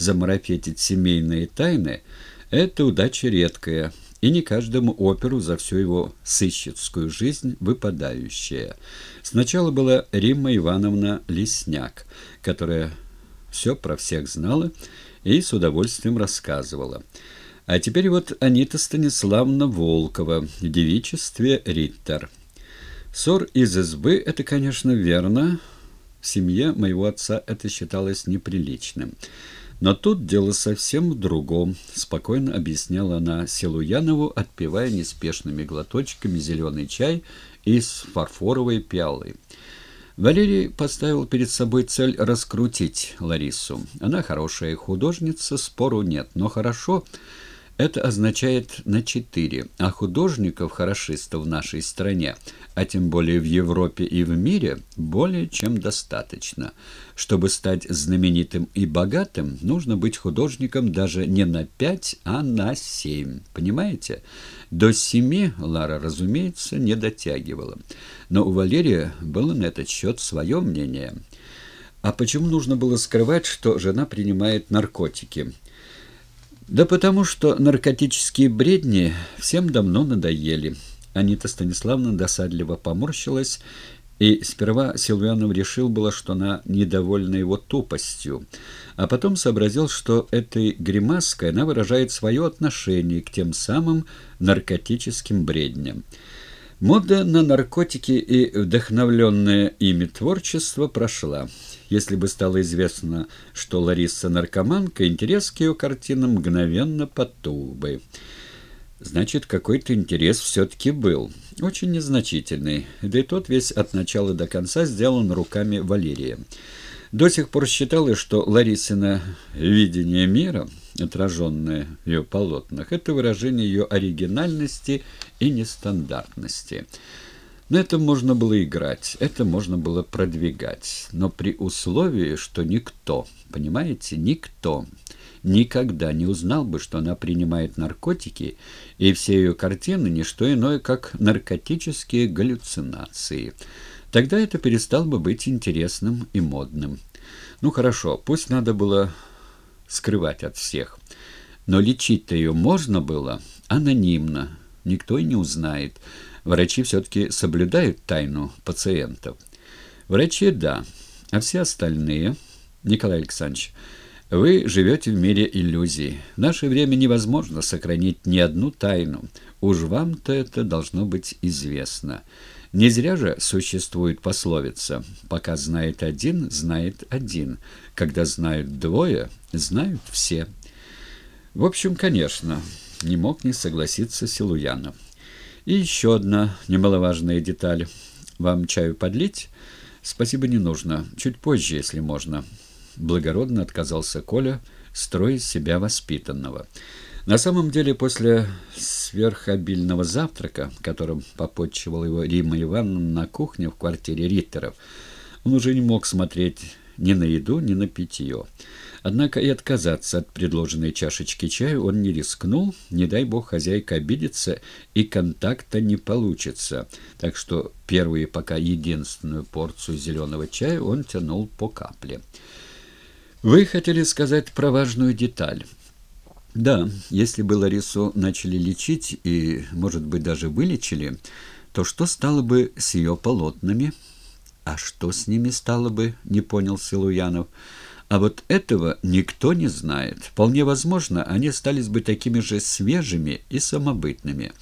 замарафетить семейные тайны – это удача редкая, и не каждому оперу за всю его сыщицкую жизнь выпадающая. Сначала была Римма Ивановна Лесняк, которая все про всех знала и с удовольствием рассказывала. А теперь вот Анита Станиславна Волкова в девичестве Риттер. Ссор из избы – это, конечно, верно. В семье моего отца это считалось неприличным. Но тут дело совсем в другом, спокойно объясняла она Силуянову, отпивая неспешными глоточками зеленый чай из фарфоровой пиалы. Валерий поставил перед собой цель раскрутить Ларису. Она хорошая художница, спору нет, но хорошо это означает на четыре, а художников-хорошистов в нашей стране, а тем более в Европе и в мире, более чем достаточно. Чтобы стать знаменитым и богатым, нужно быть художником даже не на пять, а на семь. Понимаете? До семи Лара, разумеется, не дотягивала. Но у Валерия было на этот счет свое мнение. А почему нужно было скрывать, что жена принимает наркотики? Да потому что наркотические бредни всем давно надоели. Анита Станиславна досадливо поморщилась, и сперва Силуянов решил было, что она недовольна его тупостью, а потом сообразил, что этой гримаской она выражает свое отношение к тем самым наркотическим бредням. Мода на наркотики и вдохновленное ими творчество прошла. Если бы стало известно, что Лариса наркоманка, интерес к ее картинам мгновенно потух бы. Значит, какой-то интерес все-таки был. Очень незначительный. Да и тот весь от начала до конца сделан руками Валерия. До сих пор считалось, что Ларисина видение мира – отраженное в ее полотнах, это выражение ее оригинальности и нестандартности. На этом можно было играть, это можно было продвигать, но при условии, что никто, понимаете, никто никогда не узнал бы, что она принимает наркотики, и все ее картины – не что иное, как наркотические галлюцинации. Тогда это перестало бы быть интересным и модным. Ну хорошо, пусть надо было скрывать от всех. Но лечить-то ее можно было анонимно, никто и не узнает. Врачи все-таки соблюдают тайну пациентов. Врачи – да, а все остальные, Николай Александрович, вы живете в мире иллюзий. В наше время невозможно сохранить ни одну тайну. Уж вам-то это должно быть известно. Не зря же существует пословица «пока знает один, знает один». Когда знают двое, знают все. В общем, конечно, не мог не согласиться Силуянов. И еще одна немаловажная деталь. Вам чаю подлить? Спасибо, не нужно. Чуть позже, если можно. Благородно отказался Коля, строя себя воспитанного. На самом деле, после сверхобильного завтрака, которым попотчевал его Рима Ивановна на кухне в квартире Риттеров, он уже не мог смотреть ни на еду, ни на питье. Однако и отказаться от предложенной чашечки чая он не рискнул, не дай бог хозяйка обидится, и контакта не получится. Так что первую пока единственную порцию зеленого чая он тянул по капле. «Вы хотели сказать про важную деталь». Да, если бы Ларису начали лечить и, может быть, даже вылечили, то что стало бы с ее полотнами? А что с ними стало бы, не понял Силуянов. А вот этого никто не знает. Вполне возможно, они остались бы такими же свежими и самобытными.